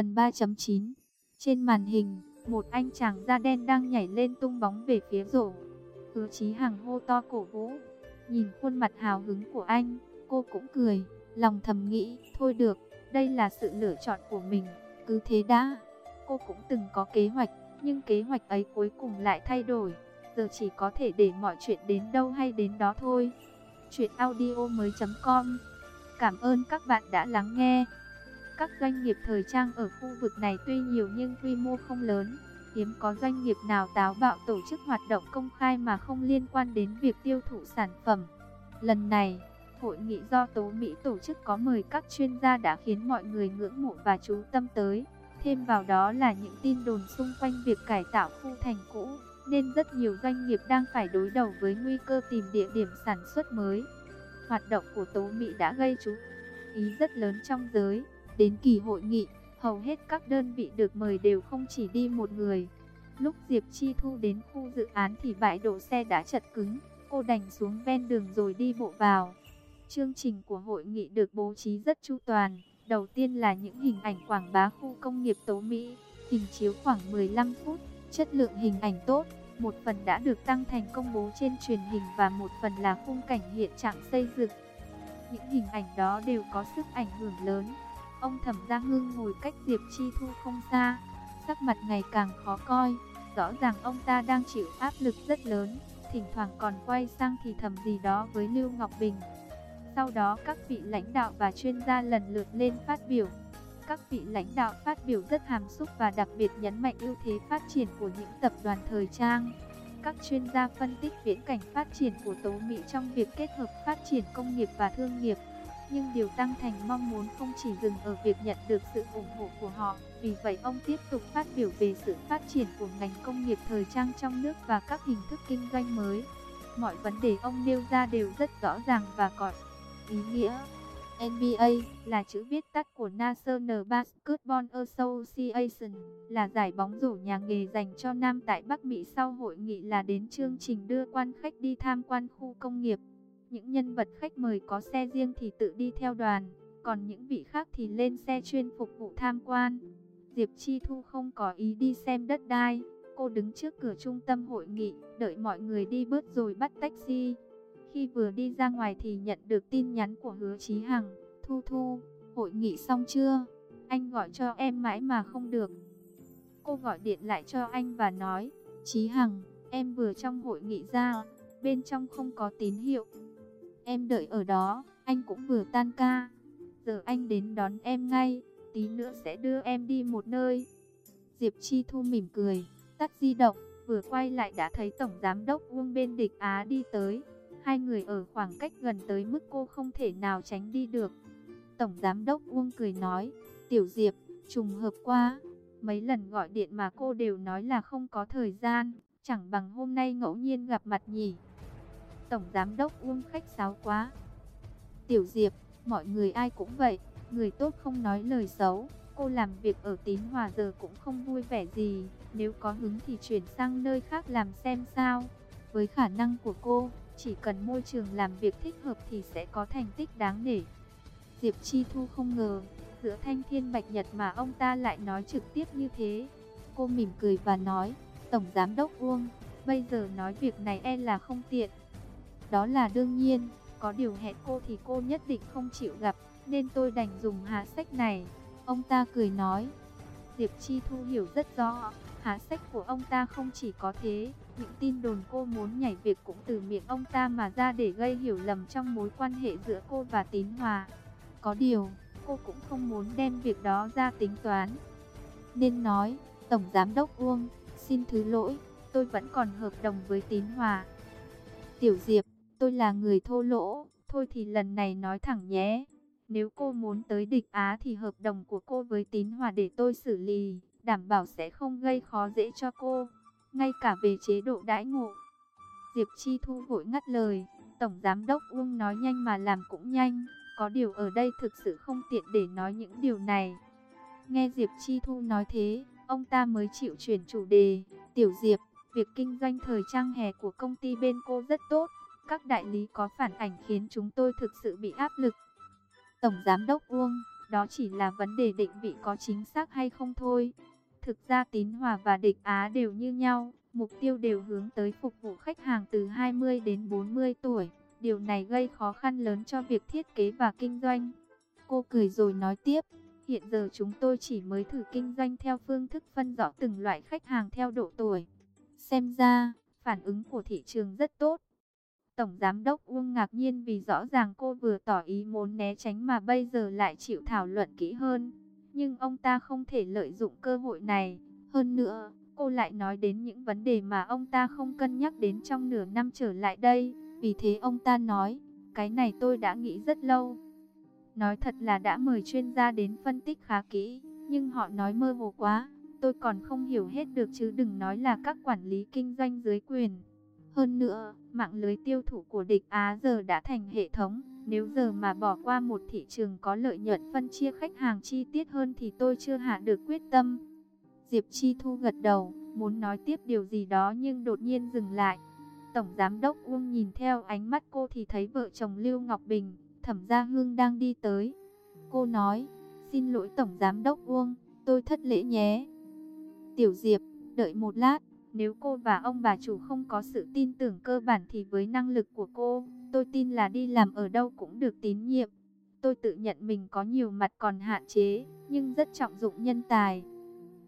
Phần 3.9 Trên màn hình, một anh chàng da đen đang nhảy lên tung bóng về phía rổ. Hứa chí hằng hô to cổ vũ. Nhìn khuôn mặt hào hứng của anh, cô cũng cười, lòng thầm nghĩ, thôi được, đây là sự lựa chọn của mình, cứ thế đã. Cô cũng từng có kế hoạch, nhưng kế hoạch ấy cuối cùng lại thay đổi. Giờ chỉ có thể để mọi chuyện đến đâu hay đến đó thôi. Chuyện audio mới.com Cảm ơn các bạn đã lắng nghe. Các doanh nghiệp thời trang ở khu vực này tuy nhiều nhưng quy mô không lớn. Hiếm có doanh nghiệp nào táo bạo tổ chức hoạt động công khai mà không liên quan đến việc tiêu thụ sản phẩm. Lần này, hội nghị do Tố Mỹ tổ chức có mời các chuyên gia đã khiến mọi người ngưỡng mộ và chú tâm tới. Thêm vào đó là những tin đồn xung quanh việc cải tạo khu thành cũ, nên rất nhiều doanh nghiệp đang phải đối đầu với nguy cơ tìm địa điểm sản xuất mới. Hoạt động của Tố Mỹ đã gây chú ý rất lớn trong giới. Đến kỳ hội nghị, hầu hết các đơn vị được mời đều không chỉ đi một người. Lúc Diệp Chi Thu đến khu dự án thì bãi đổ xe đã chật cứng, cô đành xuống ven đường rồi đi bộ vào. Chương trình của hội nghị được bố trí rất chu toàn. Đầu tiên là những hình ảnh quảng bá khu công nghiệp Tố Mỹ, hình chiếu khoảng 15 phút, chất lượng hình ảnh tốt. Một phần đã được tăng thành công bố trên truyền hình và một phần là khung cảnh hiện trạng xây dựng. Những hình ảnh đó đều có sức ảnh hưởng lớn. Ông Thẩm Gia Hưng ngồi cách Diệp Chi Thu không xa, sắc mặt ngày càng khó coi. Rõ ràng ông ta đang chịu áp lực rất lớn, thỉnh thoảng còn quay sang thì thầm gì đó với Lưu Ngọc Bình. Sau đó các vị lãnh đạo và chuyên gia lần lượt lên phát biểu. Các vị lãnh đạo phát biểu rất hàm xúc và đặc biệt nhấn mạnh ưu thế phát triển của những tập đoàn thời trang. Các chuyên gia phân tích viễn cảnh phát triển của Tố Mỹ trong việc kết hợp phát triển công nghiệp và thương nghiệp. Nhưng điều Tăng Thành mong muốn không chỉ dừng ở việc nhận được sự ủng hộ của họ. Vì vậy ông tiếp tục phát biểu về sự phát triển của ngành công nghiệp thời trang trong nước và các hình thức kinh doanh mới. Mọi vấn đề ông nêu ra đều rất rõ ràng và có ý nghĩa. NBA là chữ viết tắt của National Basketball Association, là giải bóng rổ nhà nghề dành cho nam tại Bắc Mỹ sau hội nghị là đến chương trình đưa quan khách đi tham quan khu công nghiệp. Những nhân vật khách mời có xe riêng thì tự đi theo đoàn, còn những vị khác thì lên xe chuyên phục vụ tham quan. Diệp Chi Thu không có ý đi xem đất đai, cô đứng trước cửa trung tâm hội nghị, đợi mọi người đi bớt rồi bắt taxi. Khi vừa đi ra ngoài thì nhận được tin nhắn của hứa Chí Hằng. Thu Thu, hội nghị xong chưa? Anh gọi cho em mãi mà không được. Cô gọi điện lại cho anh và nói, Chí Hằng, em vừa trong hội nghị ra, bên trong không có tín hiệu. Em đợi ở đó, anh cũng vừa tan ca. Giờ anh đến đón em ngay, tí nữa sẽ đưa em đi một nơi. Diệp Chi Thu mỉm cười, tắt di động, vừa quay lại đã thấy Tổng Giám Đốc Uông bên địch Á đi tới. Hai người ở khoảng cách gần tới mức cô không thể nào tránh đi được. Tổng Giám Đốc Uông cười nói, Tiểu Diệp, trùng hợp quá. Mấy lần gọi điện mà cô đều nói là không có thời gian, chẳng bằng hôm nay ngẫu nhiên gặp mặt nhỉ. Tổng Giám Đốc Uông khách sáo quá. Tiểu Diệp, mọi người ai cũng vậy, người tốt không nói lời xấu. Cô làm việc ở Tín Hòa giờ cũng không vui vẻ gì, nếu có hứng thì chuyển sang nơi khác làm xem sao. Với khả năng của cô, chỉ cần môi trường làm việc thích hợp thì sẽ có thành tích đáng nể. Diệp Chi Thu không ngờ, giữa thanh thiên bạch nhật mà ông ta lại nói trực tiếp như thế. Cô mỉm cười và nói, Tổng Giám Đốc Uông, bây giờ nói việc này e là không tiện. Đó là đương nhiên, có điều hẹn cô thì cô nhất định không chịu gặp, nên tôi đành dùng hạ sách này. Ông ta cười nói, Diệp Chi Thu hiểu rất rõ, hạ sách của ông ta không chỉ có thế, những tin đồn cô muốn nhảy việc cũng từ miệng ông ta mà ra để gây hiểu lầm trong mối quan hệ giữa cô và Tín Hòa. Có điều, cô cũng không muốn đem việc đó ra tính toán. Nên nói, Tổng Giám Đốc Uông, xin thứ lỗi, tôi vẫn còn hợp đồng với Tín Hòa. Tiểu Diệp, tôi là người thô lỗ, thôi thì lần này nói thẳng nhé. Nếu cô muốn tới địch Á thì hợp đồng của cô với Tín Hòa để tôi xử lý, đảm bảo sẽ không gây khó dễ cho cô ngay cả về chế độ đãi ngộ. Diệp Chi Thu vội ngắt lời, Tổng Giám Đốc Uông nói nhanh mà làm cũng nhanh, có điều ở đây thực sự không tiện để nói những điều này. Nghe Diệp Chi Thu nói thế, ông ta mới chịu chuyển chủ đề, Tiểu Diệp, việc kinh doanh thời trang hè của công ty bên cô rất tốt, các đại lý có phản ảnh khiến chúng tôi thực sự bị áp lực. Tổng Giám Đốc Uông, Đó chỉ là vấn đề định vị có chính xác hay không thôi. Thực ra tín hòa và địch Á đều như nhau, mục tiêu đều hướng tới phục vụ khách hàng từ 20 đến 40 tuổi. Điều này gây khó khăn lớn cho việc thiết kế và kinh doanh. Cô cười rồi nói tiếp, hiện giờ chúng tôi chỉ mới thử kinh doanh theo phương thức phân rõ từng loại khách hàng theo độ tuổi. Xem ra, phản ứng của thị trường rất tốt. Tổng Giám đốc Uông ngạc nhiên vì rõ ràng cô vừa tỏ ý muốn né tránh mà bây giờ lại chịu thảo luận kỹ hơn. Nhưng ông ta không thể lợi dụng cơ hội này. Hơn nữa, cô lại nói đến những vấn đề mà ông ta không cân nhắc đến trong nửa năm trở lại đây. Vì thế ông ta nói, cái này tôi đã nghĩ rất lâu. Nói thật là đã mời chuyên gia đến phân tích khá kỹ, nhưng họ nói mơ hồ quá, tôi còn không hiểu hết được chứ đừng nói là các quản lý kinh doanh dưới quyền. Hơn nữa, mạng lưới tiêu thụ của địch Á giờ đã thành hệ thống, nếu giờ mà bỏ qua một thị trường có lợi nhuận phân chia khách hàng chi tiết hơn thì tôi chưa hạ được quyết tâm. Diệp Chi Thu gật đầu, muốn nói tiếp điều gì đó nhưng đột nhiên dừng lại. Tổng Giám đốc Uông nhìn theo ánh mắt cô thì thấy vợ chồng Lưu Ngọc Bình, Thẩm Gia Hương đang đi tới. Cô nói, xin lỗi Tổng Giám đốc Uông, tôi thất lễ nhé. Tiểu Diệp, đợi một lát, nếu cô và ông bà chủ không có sự tin tưởng cơ bản thì với năng lực của cô, tôi tin là đi làm ở đâu cũng được tín nhiệm. Tôi tự nhận mình có nhiều mặt còn hạn chế, nhưng rất trọng dụng nhân tài.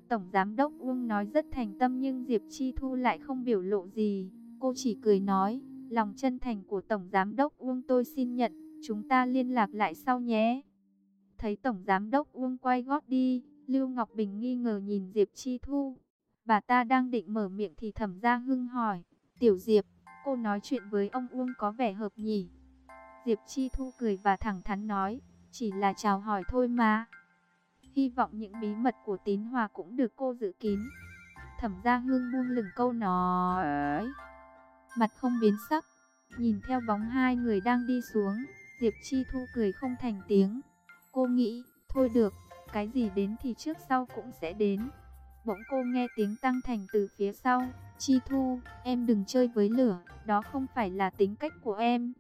Tổng Giám đốc Uông nói rất thành tâm nhưng Diệp Chi Thu lại không biểu lộ gì. Cô chỉ cười nói, lòng chân thành của Tổng Giám đốc Uông tôi xin nhận, chúng ta liên lạc lại sau nhé. Thấy Tổng Giám đốc Uông quay gót đi, Lưu Ngọc Bình nghi ngờ nhìn Diệp Chi Thu. Bà ta đang định mở miệng thì thẩm gia hưng hỏi, Tiểu Diệp, cô nói chuyện với ông Uông có vẻ hợp nhỉ? Diệp Chi Thu cười và thẳng thắn nói, chỉ là chào hỏi thôi mà. Hy vọng những bí mật của tín hòa cũng được cô giữ kín. Thẩm gia hương buông lửng câu nói mặt không biến sắc. Nhìn theo bóng hai người đang đi xuống, Diệp Chi Thu cười không thành tiếng. Cô nghĩ, thôi được, cái gì đến thì trước sau cũng sẽ đến. Bỗng cô nghe tiếng Tăng Thành từ phía sau. Chi Thu, em đừng chơi với lửa, đó không phải là tính cách của em.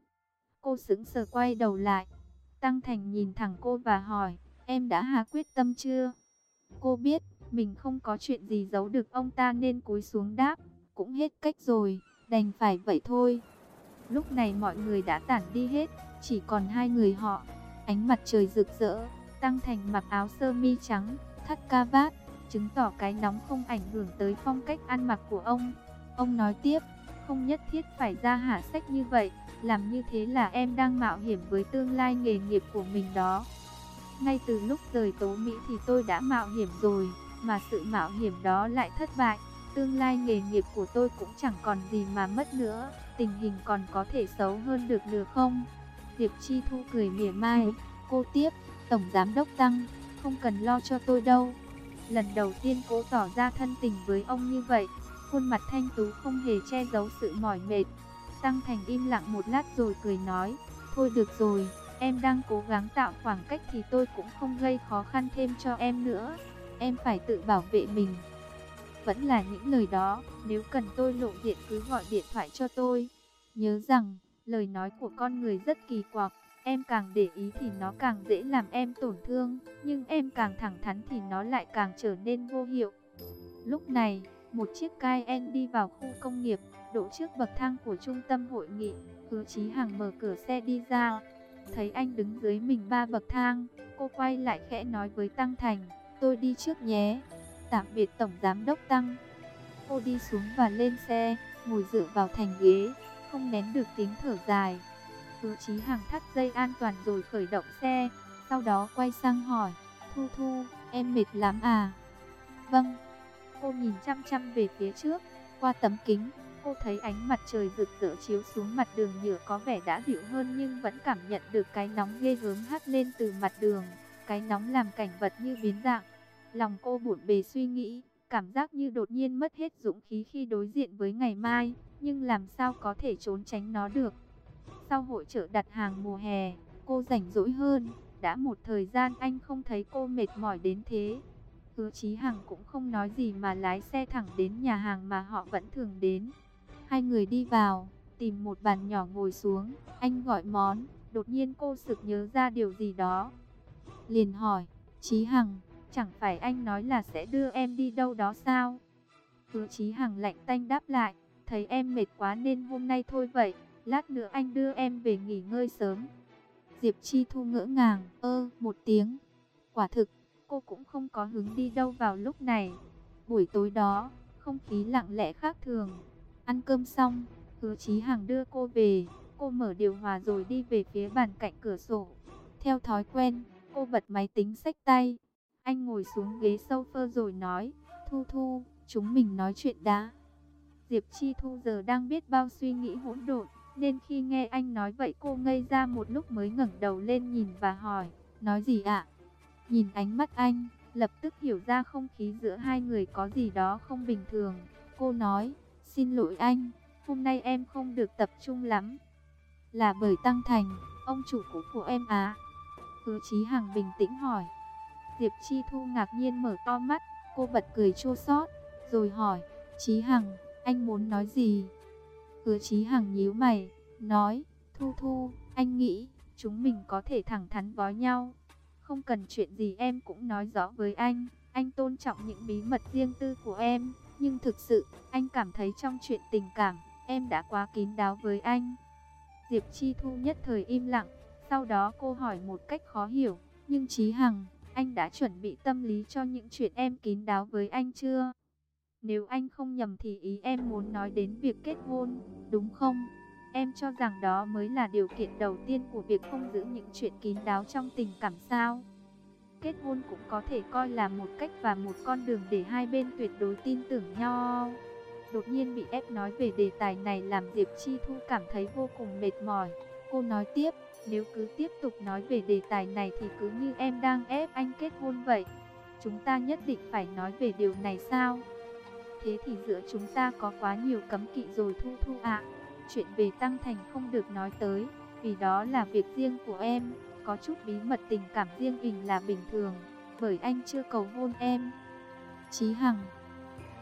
Cô sững sờ quay đầu lại. Tăng Thành nhìn thẳng cô và hỏi, em đã hạ quyết tâm chưa? Cô biết, mình không có chuyện gì giấu được ông ta nên cúi xuống đáp, cũng hết cách rồi đành phải vậy thôi. Lúc này mọi người đã tản đi hết, chỉ còn hai người họ. Ánh mặt trời rực rỡ, Tăng Thành mặc áo sơ mi trắng, thắt ca vát, chứng tỏ cái nóng không ảnh hưởng tới phong cách ăn mặc của ông. Ông nói tiếp, không nhất thiết phải ra hạ sách như vậy, làm như thế là em đang mạo hiểm với tương lai nghề nghiệp của mình đó. Ngay từ lúc rời Tố Mỹ thì tôi đã mạo hiểm rồi, mà sự mạo hiểm đó lại thất bại. Tương lai nghề nghiệp của tôi cũng chẳng còn gì mà mất nữa, tình hình còn có thể xấu hơn được nữa không? Diệp Chi Thu cười mỉa mai, cô tiếp, Tổng Giám Đốc Tăng, không cần lo cho tôi đâu. Lần đầu tiên cô tỏ ra thân tình với ông như vậy, khuôn mặt thanh tú không hề che giấu sự mỏi mệt. Tăng Thành im lặng một lát rồi cười nói, thôi được rồi, em đang cố gắng tạo khoảng cách thì tôi cũng không gây khó khăn thêm cho em nữa. Em phải tự bảo vệ mình. Vẫn là những lời đó, nếu cần tôi lộ diện cứ gọi điện thoại cho tôi. Nhớ rằng, lời nói của con người rất kỳ quặc, em càng để ý thì nó càng dễ làm em tổn thương, nhưng em càng thẳng thắn thì nó lại càng trở nên vô hiệu. Lúc này, một chiếc Cayenne đi vào khu công nghiệp, đỗ trước bậc thang của trung tâm hội nghị, hứa chí hàng mở cửa xe đi ra. Thấy anh đứng dưới mình ba bậc thang, cô quay lại khẽ nói với Tăng Thành, tôi đi trước nhé tạm biệt Tổng Giám Đốc Tăng. Cô đi xuống và lên xe, ngồi dựa vào thành ghế, không nén được tiếng thở dài. Hứa chí hàng thắt dây an toàn rồi khởi động xe, sau đó quay sang hỏi, Thu Thu, em mệt lắm à? Vâng, cô nhìn chăm chăm về phía trước, qua tấm kính, cô thấy ánh mặt trời rực rỡ chiếu xuống mặt đường nhựa có vẻ đã dịu hơn nhưng vẫn cảm nhận được cái nóng ghê gớm hắt lên từ mặt đường. Cái nóng làm cảnh vật như biến dạng, Lòng cô buồn bề suy nghĩ, cảm giác như đột nhiên mất hết dũng khí khi đối diện với ngày mai, nhưng làm sao có thể trốn tránh nó được. Sau hội trợ đặt hàng mùa hè, cô rảnh rỗi hơn, đã một thời gian anh không thấy cô mệt mỏi đến thế. Hứa Chí Hằng cũng không nói gì mà lái xe thẳng đến nhà hàng mà họ vẫn thường đến. Hai người đi vào, tìm một bàn nhỏ ngồi xuống, anh gọi món, đột nhiên cô sực nhớ ra điều gì đó. liền hỏi, Chí Hằng, chẳng phải anh nói là sẽ đưa em đi đâu đó sao? Hứa Chí Hằng lạnh tanh đáp lại, thấy em mệt quá nên hôm nay thôi vậy, lát nữa anh đưa em về nghỉ ngơi sớm. Diệp Chi Thu ngỡ ngàng, ơ, một tiếng. Quả thực, cô cũng không có hứng đi đâu vào lúc này. Buổi tối đó, không khí lặng lẽ khác thường. Ăn cơm xong, Hứa Chí Hàng đưa cô về, cô mở điều hòa rồi đi về phía bàn cạnh cửa sổ. Theo thói quen, cô bật máy tính sách tay. Anh ngồi xuống ghế sofa rồi nói, Thu Thu, chúng mình nói chuyện đã. Diệp Chi Thu giờ đang biết bao suy nghĩ hỗn độn, nên khi nghe anh nói vậy cô ngây ra một lúc mới ngẩng đầu lên nhìn và hỏi, nói gì ạ? Nhìn ánh mắt anh, lập tức hiểu ra không khí giữa hai người có gì đó không bình thường. Cô nói, xin lỗi anh, hôm nay em không được tập trung lắm. Là bởi Tăng Thành, ông chủ cũ của em á. Hứa Chí Hằng bình tĩnh hỏi. Diệp Chi Thu ngạc nhiên mở to mắt, cô bật cười chua xót, rồi hỏi, Chí Hằng, anh muốn nói gì? Hứa Chí Hằng nhíu mày, nói, Thu Thu, anh nghĩ, chúng mình có thể thẳng thắn với nhau. Không cần chuyện gì em cũng nói rõ với anh, anh tôn trọng những bí mật riêng tư của em. Nhưng thực sự, anh cảm thấy trong chuyện tình cảm, em đã quá kín đáo với anh. Diệp Chi Thu nhất thời im lặng, sau đó cô hỏi một cách khó hiểu, nhưng Chí Hằng, anh đã chuẩn bị tâm lý cho những chuyện em kín đáo với anh chưa? Nếu anh không nhầm thì ý em muốn nói đến việc kết hôn, đúng không? Em cho rằng đó mới là điều kiện đầu tiên của việc không giữ những chuyện kín đáo trong tình cảm sao? Kết hôn cũng có thể coi là một cách và một con đường để hai bên tuyệt đối tin tưởng nhau. Đột nhiên bị ép nói về đề tài này làm Diệp Chi Thu cảm thấy vô cùng mệt mỏi. Cô nói tiếp, nếu cứ tiếp tục nói về đề tài này thì cứ như em đang ép anh kết hôn vậy. Chúng ta nhất định phải nói về điều này sao? Thế thì giữa chúng ta có quá nhiều cấm kỵ rồi Thu Thu ạ. Chuyện về Tăng Thành không được nói tới, vì đó là việc riêng của em. Có chút bí mật tình cảm riêng mình là bình thường, bởi anh chưa cầu hôn em. Chí Hằng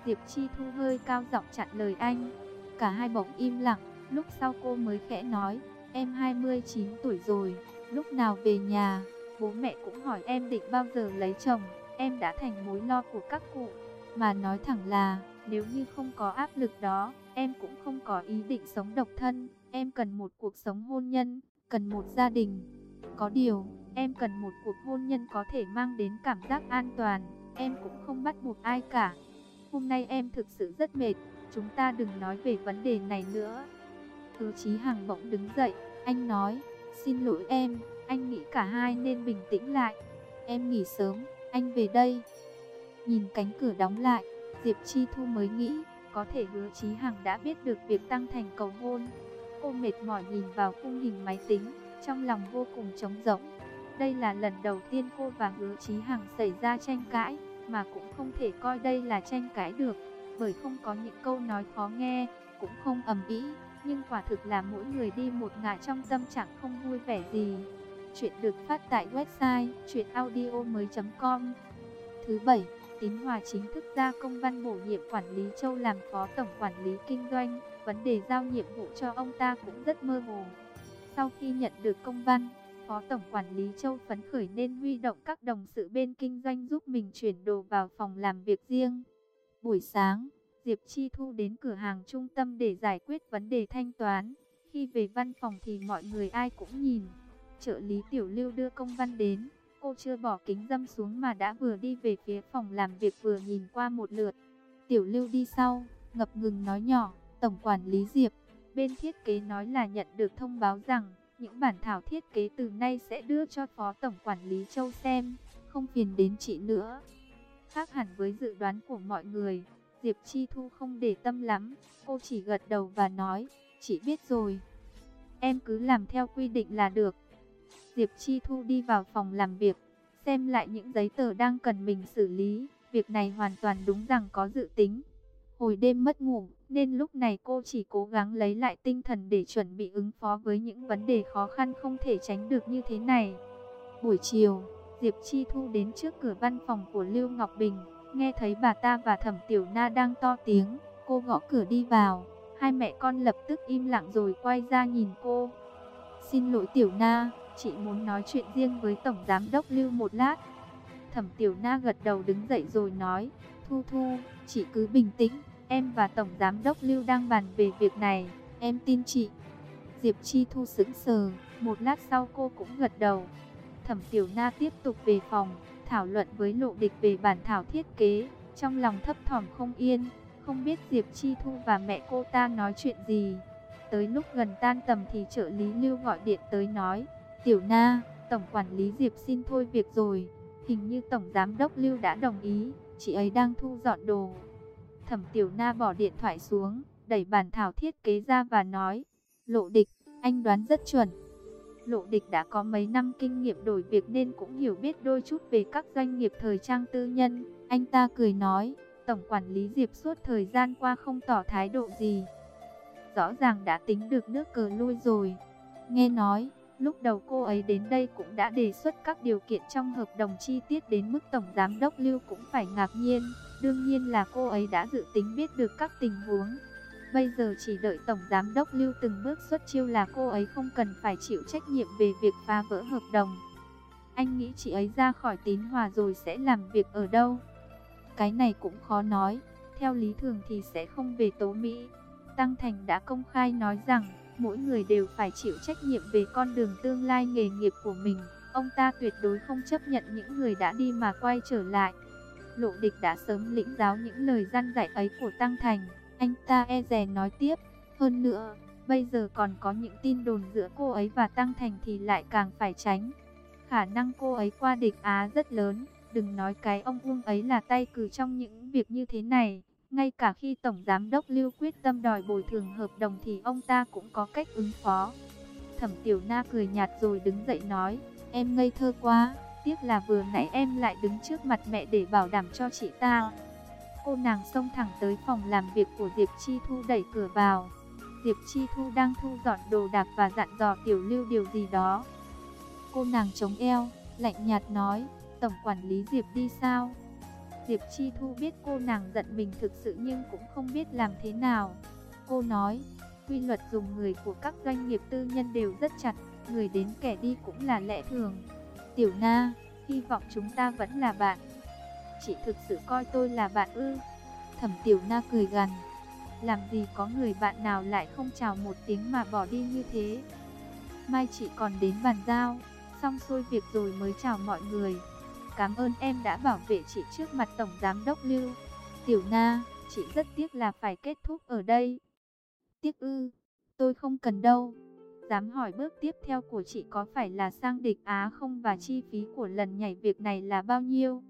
Diệp Chi Thu hơi cao giọng chặn lời anh. Cả hai bỗng im lặng, lúc sau cô mới khẽ nói, em 29 tuổi rồi, lúc nào về nhà, bố mẹ cũng hỏi em định bao giờ lấy chồng, em đã thành mối lo của các cụ. Mà nói thẳng là, nếu như không có áp lực đó, em cũng không có ý định sống độc thân, em cần một cuộc sống hôn nhân, cần một gia đình. Có điều, em cần một cuộc hôn nhân có thể mang đến cảm giác an toàn, em cũng không bắt buộc ai cả. Hôm nay em thực sự rất mệt, chúng ta đừng nói về vấn đề này nữa. Hứa Chí Hằng bỗng đứng dậy, anh nói, xin lỗi em, anh nghĩ cả hai nên bình tĩnh lại. Em nghỉ sớm, anh về đây. Nhìn cánh cửa đóng lại, Diệp Chi Thu mới nghĩ, có thể hứa Chí Hằng đã biết được việc tăng thành cầu hôn. Cô mệt mỏi nhìn vào khung hình máy tính, trong lòng vô cùng trống rỗng. Đây là lần đầu tiên cô và hứa Chí Hằng xảy ra tranh cãi, mà cũng không thể coi đây là tranh cãi được, bởi không có những câu nói khó nghe, cũng không ầm ĩ, nhưng quả thực là mỗi người đi một ngả trong tâm trạng không vui vẻ gì. Chuyện được phát tại website chuyenaudio.com Thứ bảy, Tín Hòa chính thức ra công văn bổ nhiệm quản lý Châu làm phó tổng quản lý kinh doanh, vấn đề giao nhiệm vụ cho ông ta cũng rất mơ hồ. Sau khi nhận được công văn, Phó Tổng Quản lý Châu phấn khởi nên huy động các đồng sự bên kinh doanh giúp mình chuyển đồ vào phòng làm việc riêng. Buổi sáng, Diệp Chi Thu đến cửa hàng trung tâm để giải quyết vấn đề thanh toán. Khi về văn phòng thì mọi người ai cũng nhìn. Trợ lý Tiểu Lưu đưa công văn đến. Cô chưa bỏ kính dâm xuống mà đã vừa đi về phía phòng làm việc vừa nhìn qua một lượt. Tiểu Lưu đi sau, ngập ngừng nói nhỏ, Tổng Quản lý Diệp. Bên thiết kế nói là nhận được thông báo rằng những bản thảo thiết kế từ nay sẽ đưa cho Phó Tổng Quản lý Châu xem, không phiền đến chị nữa. Khác hẳn với dự đoán của mọi người, Diệp Chi Thu không để tâm lắm, cô chỉ gật đầu và nói, chị biết rồi. Em cứ làm theo quy định là được. Diệp Chi Thu đi vào phòng làm việc, xem lại những giấy tờ đang cần mình xử lý, việc này hoàn toàn đúng rằng có dự tính. Hồi đêm mất ngủ, nên lúc này cô chỉ cố gắng lấy lại tinh thần để chuẩn bị ứng phó với những vấn đề khó khăn không thể tránh được như thế này. Buổi chiều, Diệp Chi Thu đến trước cửa văn phòng của Lưu Ngọc Bình, nghe thấy bà ta và Thẩm Tiểu Na đang to tiếng, cô gõ cửa đi vào, hai mẹ con lập tức im lặng rồi quay ra nhìn cô. Xin lỗi Tiểu Na, chị muốn nói chuyện riêng với Tổng Giám Đốc Lưu một lát. Thẩm Tiểu Na gật đầu đứng dậy rồi nói, Thu Thu, chị cứ bình tĩnh, em và Tổng Giám Đốc Lưu đang bàn về việc này, em tin chị. Diệp Chi Thu sững sờ, một lát sau cô cũng gật đầu. Thẩm Tiểu Na tiếp tục về phòng, thảo luận với lộ địch về bản thảo thiết kế, trong lòng thấp thỏm không yên, không biết Diệp Chi Thu và mẹ cô ta nói chuyện gì. Tới lúc gần tan tầm thì trợ lý Lưu gọi điện tới nói, Tiểu Na, Tổng Quản lý Diệp xin thôi việc rồi, hình như Tổng Giám Đốc Lưu đã đồng ý, chị ấy đang thu dọn đồ. Thẩm Tiểu Na bỏ điện thoại xuống, đẩy bản thảo thiết kế ra và nói, Lộ địch, anh đoán rất chuẩn. Lộ địch đã có mấy năm kinh nghiệm đổi việc nên cũng hiểu biết đôi chút về các doanh nghiệp thời trang tư nhân. Anh ta cười nói, Tổng quản lý Diệp suốt thời gian qua không tỏ thái độ gì. Rõ ràng đã tính được nước cờ lui rồi. Nghe nói, lúc đầu cô ấy đến đây cũng đã đề xuất các điều kiện trong hợp đồng chi tiết đến mức Tổng Giám Đốc Lưu cũng phải ngạc nhiên. Đương nhiên là cô ấy đã dự tính biết được các tình huống. Bây giờ chỉ đợi Tổng Giám Đốc Lưu từng bước xuất chiêu là cô ấy không cần phải chịu trách nhiệm về việc phá vỡ hợp đồng. Anh nghĩ chị ấy ra khỏi tín hòa rồi sẽ làm việc ở đâu? Cái này cũng khó nói, theo lý thường thì sẽ không về Tố Mỹ. Tăng Thành đã công khai nói rằng, mỗi người đều phải chịu trách nhiệm về con đường tương lai nghề nghiệp của mình. Ông ta tuyệt đối không chấp nhận những người đã đi mà quay trở lại. Lộ địch đã sớm lĩnh giáo những lời gian dạy ấy của Tăng Thành. Anh ta e rè nói tiếp, hơn nữa, bây giờ còn có những tin đồn giữa cô ấy và Tăng Thành thì lại càng phải tránh. Khả năng cô ấy qua địch Á rất lớn, đừng nói cái ông Uông ấy là tay cử trong những việc như thế này. Ngay cả khi Tổng Giám Đốc Lưu quyết tâm đòi bồi thường hợp đồng thì ông ta cũng có cách ứng phó. Thẩm Tiểu Na cười nhạt rồi đứng dậy nói, em ngây thơ quá, tiếc là vừa nãy em lại đứng trước mặt mẹ để bảo đảm cho chị ta. Cô nàng xông thẳng tới phòng làm việc của Diệp Chi Thu đẩy cửa vào. Diệp Chi Thu đang thu dọn đồ đạc và dặn dò Tiểu Lưu điều gì đó. Cô nàng chống eo, lạnh nhạt nói, Tổng quản lý Diệp đi sao? Diệp Chi Thu biết cô nàng giận mình thực sự nhưng cũng không biết làm thế nào. Cô nói, quy luật dùng người của các doanh nghiệp tư nhân đều rất chặt, người đến kẻ đi cũng là lẽ thường. Tiểu Na, hy vọng chúng ta vẫn là bạn. Chị thực sự coi tôi là bạn ư? Thẩm Tiểu Na cười gằn. Làm gì có người bạn nào lại không chào một tiếng mà bỏ đi như thế? Mai chị còn đến bàn giao, xong xuôi việc rồi mới chào mọi người. Cảm ơn em đã bảo vệ chị trước mặt Tổng Giám Đốc Lưu. Tiểu Na, chị rất tiếc là phải kết thúc ở đây. Tiếc ư, tôi không cần đâu. Dám hỏi bước tiếp theo của chị có phải là sang địch Á không và chi phí của lần nhảy việc này là bao nhiêu?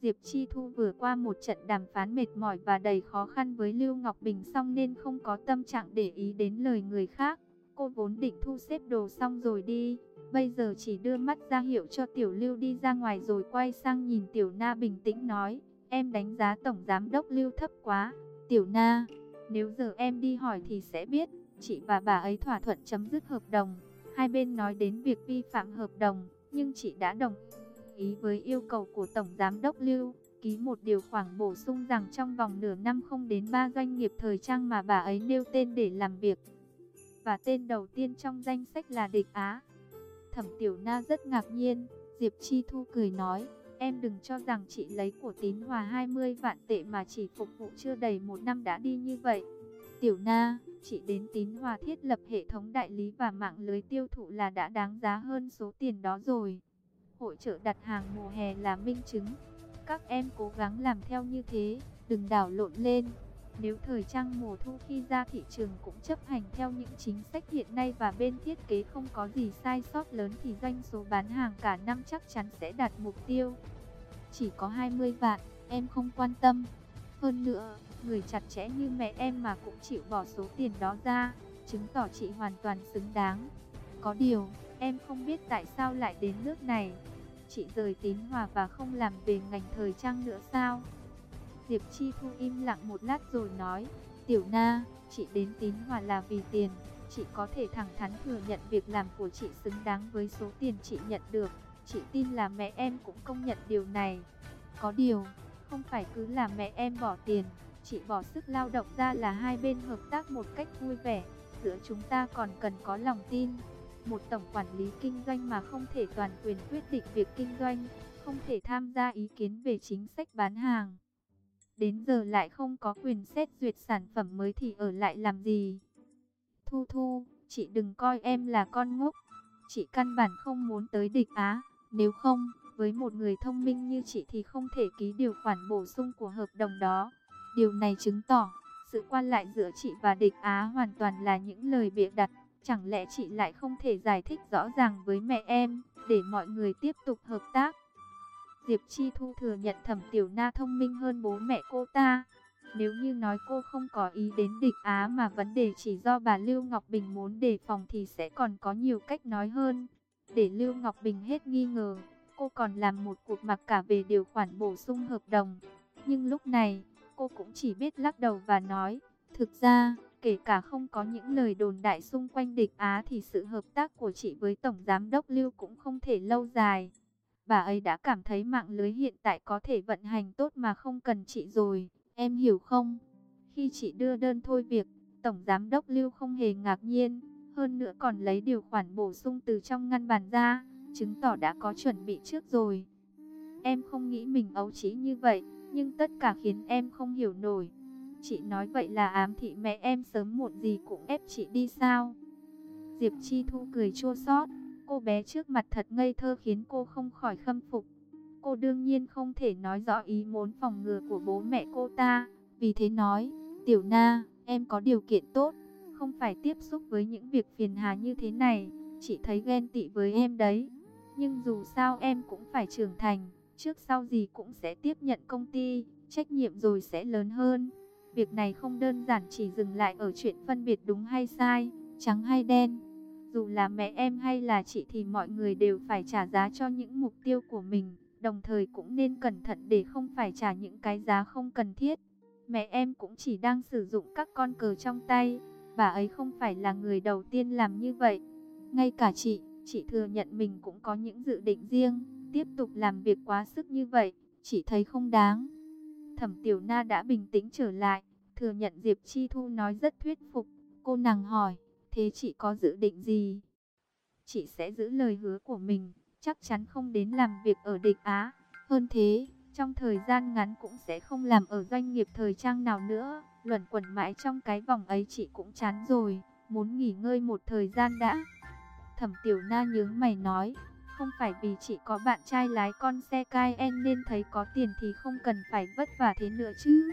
Diệp Chi Thu vừa qua một trận đàm phán mệt mỏi và đầy khó khăn với Lưu Ngọc Bình xong nên không có tâm trạng để ý đến lời người khác. Cô vốn định thu xếp đồ xong rồi đi, bây giờ chỉ đưa mắt ra hiệu cho Tiểu Lưu đi ra ngoài rồi quay sang nhìn Tiểu Na bình tĩnh nói, em đánh giá Tổng Giám Đốc Lưu thấp quá. Tiểu Na, nếu giờ em đi hỏi thì sẽ biết, chị và bà ấy thỏa thuận chấm dứt hợp đồng. Hai bên nói đến việc vi phạm hợp đồng, nhưng chị đã đồng ý với yêu cầu của Tổng Giám Đốc Lưu, ký một điều khoản bổ sung rằng trong vòng nửa năm không đến ba doanh nghiệp thời trang mà bà ấy nêu tên để làm việc. Và tên đầu tiên trong danh sách là Địch Á. Thẩm Tiểu Na rất ngạc nhiên, Diệp Chi Thu cười nói, em đừng cho rằng chị lấy của tín hòa 20 vạn tệ mà chỉ phục vụ chưa đầy một năm đã đi như vậy. Tiểu Na, chị đến tín hòa thiết lập hệ thống đại lý và mạng lưới tiêu thụ là đã đáng giá hơn số tiền đó rồi. Hội trợ đặt hàng mùa hè là minh chứng. Các em cố gắng làm theo như thế, đừng đảo lộn lên. Nếu thời trang mùa thu khi ra thị trường cũng chấp hành theo những chính sách hiện nay và bên thiết kế không có gì sai sót lớn thì doanh số bán hàng cả năm chắc chắn sẽ đạt mục tiêu. Chỉ có 20 vạn, em không quan tâm. Hơn nữa, người chặt chẽ như mẹ em mà cũng chịu bỏ số tiền đó ra, chứng tỏ chị hoàn toàn xứng đáng. Có điều, em không biết tại sao lại đến nước này. Chị rời tín hòa và không làm về ngành thời trang nữa sao? Diệp Chi Thu im lặng một lát rồi nói, Tiểu Na, chị đến tín hòa là vì tiền. Chị có thể thẳng thắn thừa nhận việc làm của chị xứng đáng với số tiền chị nhận được. Chị tin là mẹ em cũng công nhận điều này. Có điều, không phải cứ là mẹ em bỏ tiền, chị bỏ sức lao động ra là hai bên hợp tác một cách vui vẻ. Giữa chúng ta còn cần có lòng tin. một tổng quản lý kinh doanh mà không thể toàn quyền quyết định việc kinh doanh, không thể tham gia ý kiến về chính sách bán hàng. Đến giờ lại không có quyền xét duyệt sản phẩm mới thì ở lại làm gì? Thu Thu, chị đừng coi em là con ngốc. Chị căn bản không muốn tới địch Á, nếu không, với một người thông minh như chị thì không thể ký điều khoản bổ sung của hợp đồng đó. Điều này chứng tỏ, sự quan lại giữa chị và địch Á hoàn toàn là những lời bịa đặt. Chẳng lẽ chị lại không thể giải thích rõ ràng với mẹ em, để mọi người tiếp tục hợp tác? Diệp Chi Thu thừa nhận Thẩm Tiểu Na thông minh hơn bố mẹ cô ta. Nếu như nói cô không có ý đến địch Á mà vấn đề chỉ do bà Lưu Ngọc Bình muốn đề phòng thì sẽ còn có nhiều cách nói hơn. Để Lưu Ngọc Bình hết nghi ngờ, cô còn làm một cuộc mặc cả về điều khoản bổ sung hợp đồng. Nhưng lúc này, cô cũng chỉ biết lắc đầu và nói, thực ra, kể cả không có những lời đồn đại xung quanh địch Á thì sự hợp tác của chị với Tổng Giám Đốc Lưu cũng không thể lâu dài. Bà ấy đã cảm thấy mạng lưới hiện tại có thể vận hành tốt mà không cần chị rồi, em hiểu không? Khi chị đưa đơn thôi việc, Tổng Giám Đốc Lưu không hề ngạc nhiên, hơn nữa còn lấy điều khoản bổ sung từ trong ngăn bàn ra, chứng tỏ đã có chuẩn bị trước rồi. Em không nghĩ mình ấu trí như vậy, nhưng tất cả khiến em không hiểu nổi. Chị nói vậy là ám thị mẹ em sớm muộn gì cũng ép chị đi sao? Diệp Chi Thu cười chua xót, cô bé trước mặt thật ngây thơ khiến cô không khỏi khâm phục. Cô đương nhiên không thể nói rõ ý muốn phòng ngừa của bố mẹ cô ta, vì thế nói, Tiểu Na, em có điều kiện tốt, không phải tiếp xúc với những việc phiền hà như thế này, chị thấy ghen tị với em đấy. Nhưng dù sao em cũng phải trưởng thành, trước sau gì cũng sẽ tiếp nhận công ty, trách nhiệm rồi sẽ lớn hơn. Việc này không đơn giản chỉ dừng lại ở chuyện phân biệt đúng hay sai, trắng hay đen. Dù là mẹ em hay là chị thì mọi người đều phải trả giá cho những mục tiêu của mình, đồng thời cũng nên cẩn thận để không phải trả những cái giá không cần thiết. Mẹ em cũng chỉ đang sử dụng các con cờ trong tay, bà ấy không phải là người đầu tiên làm như vậy. Ngay cả chị, chị thừa nhận mình cũng có những dự định riêng, tiếp tục làm việc quá sức như vậy, chị thấy không đáng. Thẩm Tiểu Na đã bình tĩnh trở lại, thừa nhận Diệp Chi Thu nói rất thuyết phục. Cô nàng hỏi, thế chị có dự định gì? Chị sẽ giữ lời hứa của mình, chắc chắn không đến làm việc ở địch Á. Hơn thế, trong thời gian ngắn cũng sẽ không làm ở doanh nghiệp thời trang nào nữa. Luẩn quẩn mãi trong cái vòng ấy chị cũng chán rồi, muốn nghỉ ngơi một thời gian đã. Thẩm Tiểu Na nhướng mày nói, không phải vì chị có bạn trai lái con xe Cayenne nên thấy có tiền thì không cần phải vất vả thế nữa chứ.